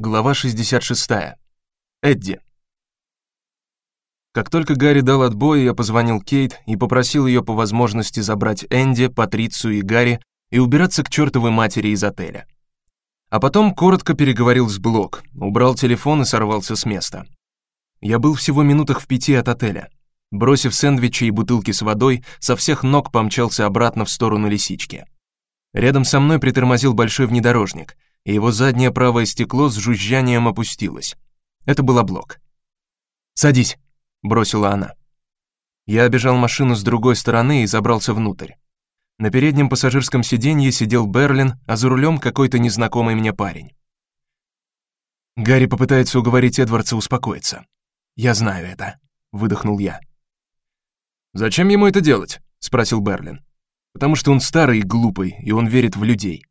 Глава 66. Эдди. Как только Гарри дал отбой, я позвонил Кейт и попросил ее по возможности забрать Энди, Патрицию и Гарри и убираться к чертовой матери из отеля. А потом коротко переговорил с Блок, убрал телефон и сорвался с места. Я был всего минутах в пяти от отеля. Бросив сэндвичи и бутылки с водой, со всех ног помчался обратно в сторону лисички. Рядом со мной притормозил большой внедорожник — и его заднее правое стекло с жужжанием опустилось. Это был блок. "Садись", бросила она. Я обежал машину с другой стороны и забрался внутрь. На переднем пассажирском сиденье сидел Берлин, а за рулем какой-то незнакомый мне парень. Гарри попытается уговорить Эдвардса успокоиться. Я знаю это, выдохнул я. Зачем ему это делать? спросил Берлин. Потому что он старый и глупый, и он верит в людей.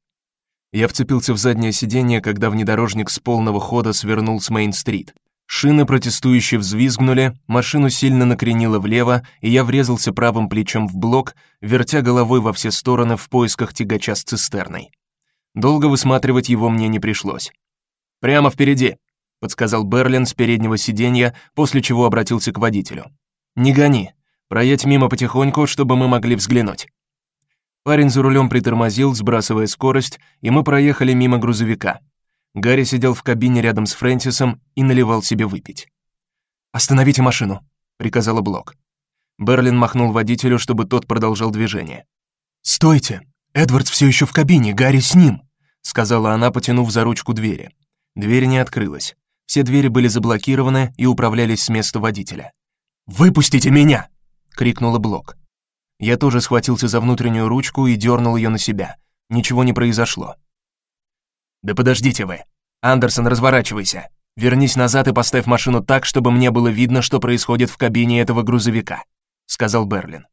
Я вцепился в заднее сиденье, когда внедорожник с полного хода свернул с Мейн-стрит. Шины протестующе взвизгнули, машину сильно накренило влево, и я врезался правым плечом в блок, вертя головой во все стороны в поисках тягача с цистерной. Долго высматривать его мне не пришлось. Прямо впереди, подсказал Берлин с переднего сиденья, после чего обратился к водителю. Не гони, проедь мимо потихоньку, чтобы мы могли взглянуть. Парень за рулем притормозил, сбрасывая скорость, и мы проехали мимо грузовика. Гарри сидел в кабине рядом с Фрэнсисом и наливал себе выпить. "Остановите машину", приказала Блок. Берлин махнул водителю, чтобы тот продолжал движение. "Стойте! Эдвард все еще в кабине, Гарри с ним", сказала она, потянув за ручку двери. Дверь не открылась. Все двери были заблокированы и управлялись с места водителя. "Выпустите меня!" крикнула Блок. Я тоже схватился за внутреннюю ручку и дернул ее на себя. Ничего не произошло. Да подождите вы. Андерсон, разворачивайся. Вернись назад и поставь машину так, чтобы мне было видно, что происходит в кабине этого грузовика, сказал Берлин.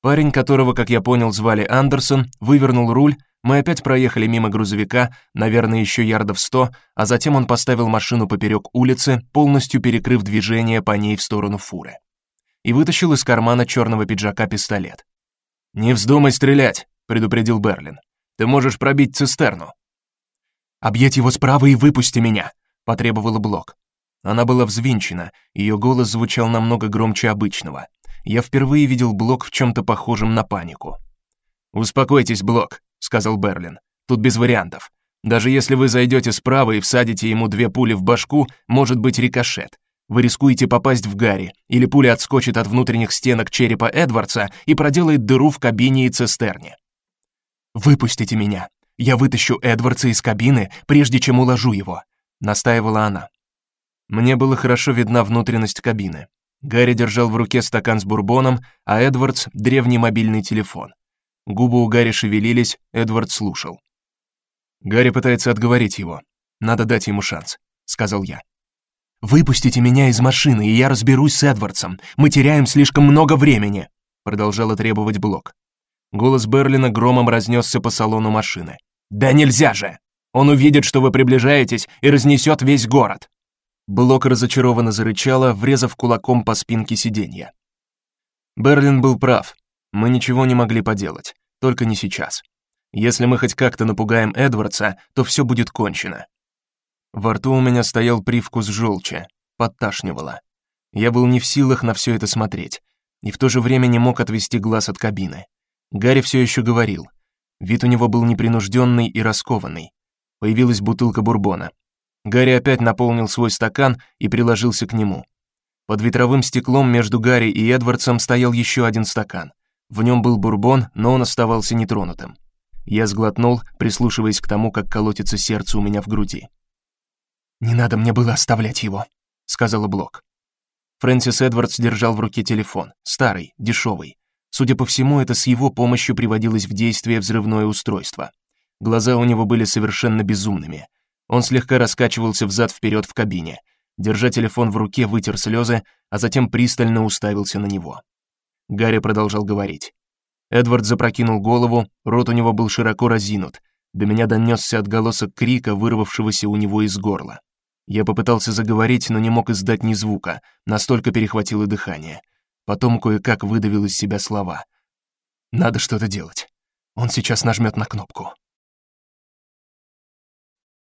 Парень, которого, как я понял, звали Андерсон, вывернул руль. Мы опять проехали мимо грузовика, наверное, еще ярдов сто, а затем он поставил машину поперек улицы, полностью перекрыв движение по ней в сторону фуры и вытащил из кармана черного пиджака пистолет. "Не вздумай стрелять", предупредил Берлин. "Ты можешь пробить цистерну". "Объедь его справа и выпусти меня", потребовала Блок. Она была взвинчена, ее голос звучал намного громче обычного. Я впервые видел Блок в чем то похожем на панику. "Успокойтесь, Блок", сказал Берлин. "Тут без вариантов. Даже если вы зайдете справа и всадите ему две пули в башку, может быть рикошет. Вы рискуете попасть в Гарри, или пуля отскочит от внутренних стенок черепа Эдвардса и проделает дыру в кабине и цистерне. Выпустите меня. Я вытащу Эдвардса из кабины, прежде чем уложу его, настаивала она. Мне было хорошо видна внутренность кабины. Гарри держал в руке стакан с бурбоном, а Эдвардс древний мобильный телефон. Губы у Гарри шевелились, Эдвард слушал. Гарри пытается отговорить его. Надо дать ему шанс, сказал я. Выпустите меня из машины, и я разберусь с Эдвардсом. Мы теряем слишком много времени, продолжала требовать Блок. Голос Берлина громом разнесся по салону машины. Да нельзя же. Он увидит, что вы приближаетесь, и разнесет весь город. Блок разочарованно зарычала, врезав кулаком по спинке сиденья. Берлин был прав. Мы ничего не могли поделать, только не сейчас. Если мы хоть как-то напугаем Эдвардса, то все будет кончено. Во рту у меня стоял привкус желчи, подташнивало. Я был не в силах на все это смотреть, и в то же время не мог отвести глаз от кабины. Гарри все еще говорил. Вид у него был непринужденный и раскованный. Появилась бутылка бурбона. Гарри опять наполнил свой стакан и приложился к нему. Под ветровым стеклом между Гарри и Эдвардсом стоял еще один стакан. В нем был бурбон, но он оставался нетронутым. Я сглотнул, прислушиваясь к тому, как колотится сердце у меня в груди. Не надо мне было оставлять его, сказала Блок. Фрэнсис Эдвардс держал в руке телефон, старый, дешевый. Судя по всему, это с его помощью приводилось в действие взрывное устройство. Глаза у него были совершенно безумными. Он слегка раскачивался взад вперед в кабине. Держа телефон в руке, вытер слезы, а затем пристально уставился на него. Гарри продолжал говорить. Эдвард запрокинул голову, рот у него был широко разинут. До меня донесся отголосок крика, вырвавшегося у него из горла. Я попытался заговорить, но не мог издать ни звука, настолько перехватило дыхание. Потом кое-как выдавил из себя слова. Надо что-то делать. Он сейчас нажмет на кнопку.